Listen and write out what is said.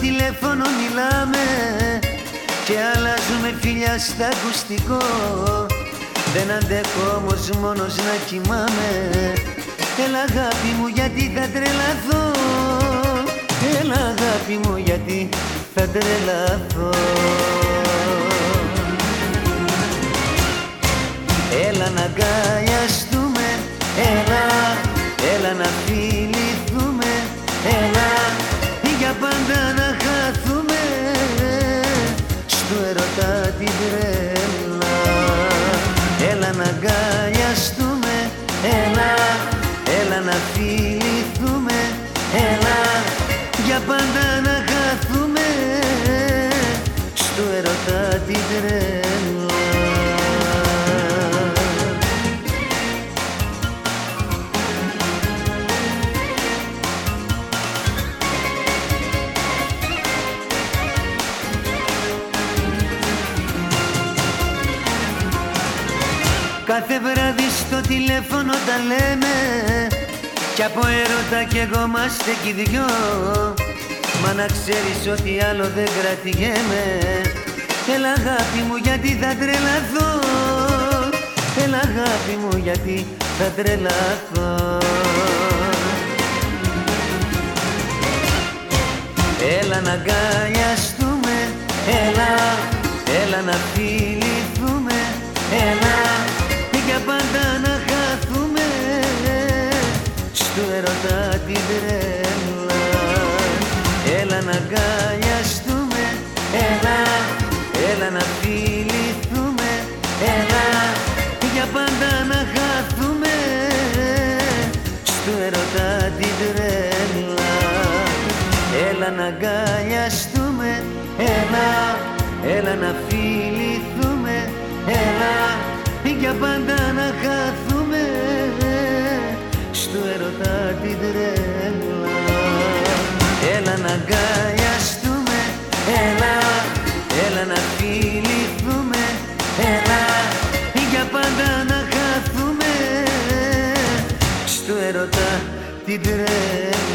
τηλέφωνο μιλάμε Και αλλάζουμε φιλιά στα ακουστικό. Δεν αντέχω όμως μόνος να κοιμάμαι. Έλα αγάπη μου γιατί θα τρελαθώ; Έλα αγάπη μου γιατί θα τρελαθώ; Έλα να αγκαλιαστούμε, έλα, έλα να φιληθούμε έλα, έλα να φιληθούμε. Έλα για πάντα να χαθούμε. Στο ερωτά την τρέλα Κάθε βράδυ στο τηλέφωνο τα λέμε. Κι από έρωτα κι εγώ είμαστε κι δυο. Μα να ξέρεις ότι άλλο δεν κρατηγέμαι Έλα αγάπη μου γιατί θα τρελαθώ; Έλα αγάπη μου γιατί θα τρελαθώ; Έλα να αγκαλιαστούμε, έλα, έλα να φιληθούμε στο ερωτά την τρέλα Έλα να αγκαλιαστούμε, έλα, έλα να φιληθούμε Έλα για πάντα να χαθούμε. Στο ερωτά την τρέλα Έλα να αγκαλιαστούμε, έλα, έλα να φιληθούμε Έλα για πάντα στο ερωτά την τρέλα Έλα να αγκαλιαστούμε, έλα, έλα να φιληθούμε Έλα. Για πάντα να χαθούμε. Στο ερωτά την τρέλα